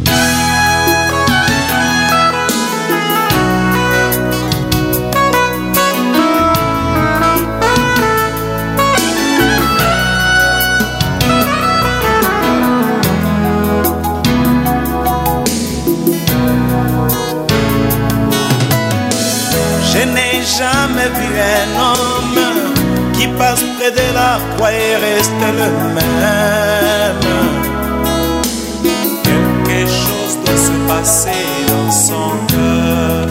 Je n'ai jamais vu un homme qui passe près de la croix et reste le même. Passer dans son cœur.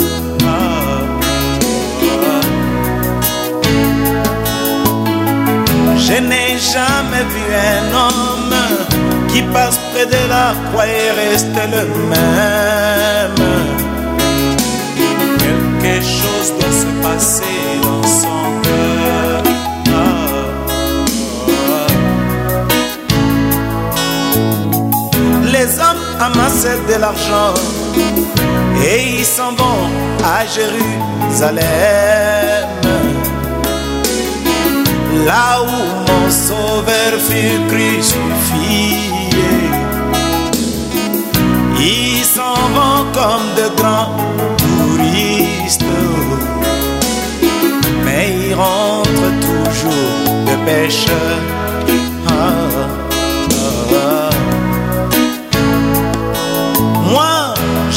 Je n'ai jamais vu un homme qui passe près de la croix et reste le même. Quelque chose doit se passer amassent de l'argent et ils s'en vont à Jérusalem. Là où mon sauveur fut crucifié. Ils s'en vont comme de grands touristes. Mais ils rentrent toujours de pêcheurs.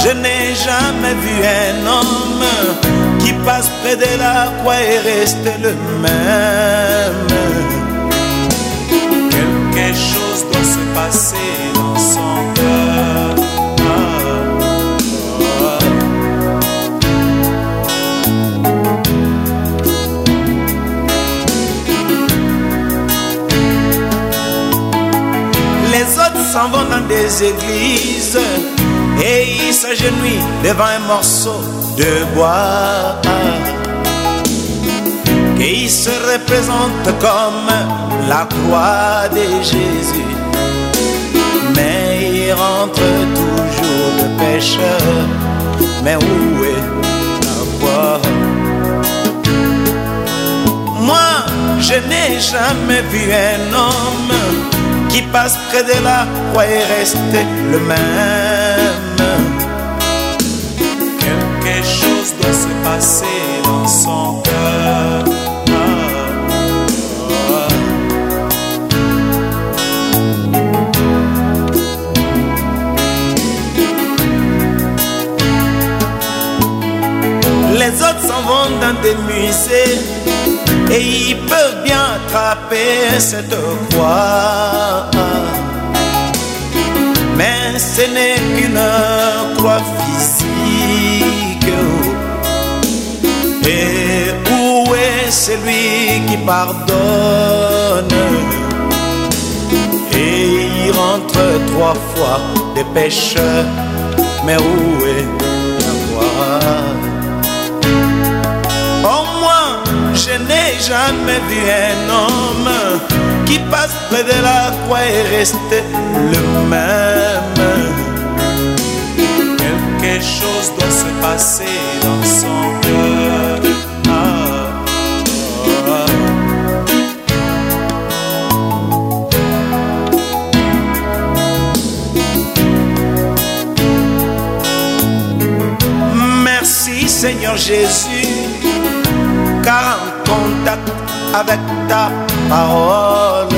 Je n'ai jamais vu un homme qui passe près de la croix et reste le même. Quelque chose doit se passer dans son cœur. Les autres s'en vont dans des églises et ils s'agenouillent devant un morceau de bois. Et ils se représentent comme la croix de Jésus. Mais ils rentrent toujours de pécheurs. Mais où est la croix? Moi, je n'ai jamais vu un homme qui passe près de la croix et reste le même. Passer dans son cœur. Les autres s'en vont dans des musées et ils peuvent bien attraper cette croix. Mais ce n'est qu'une croix physique. Est celui qui pardonne Et il rentre trois fois des pécheurs. Mais où est la croix Oh moi, je n'ai jamais vu un homme qui passe près de la croix et reste le même. Quelque chose doit se passer dans son cœur. Seigneur Jésus car en contact avec ta parole,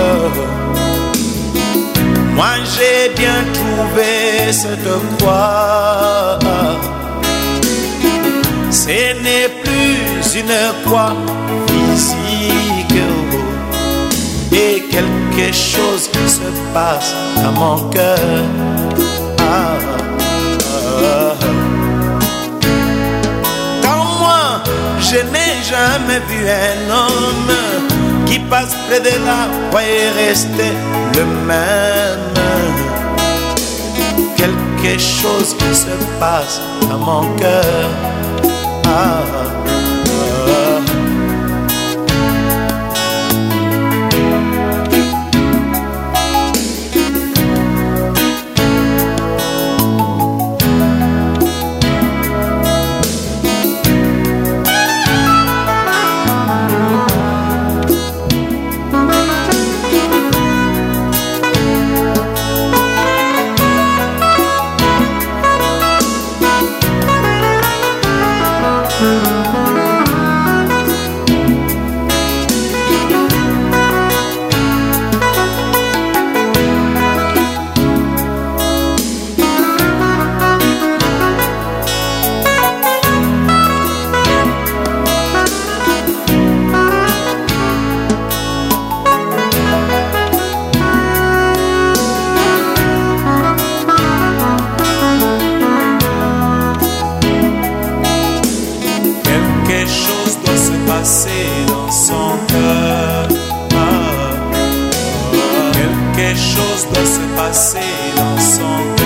moi j'ai bien trouvé cette croix. Ce n'est plus une croix physique et quelque chose se passe dans mon cœur. Ah, je n'ai jamais vu un homme qui passe près de la croix et reste le même. Quelque chose se passe dans mon cœur. Ah. chose peut se passer dans son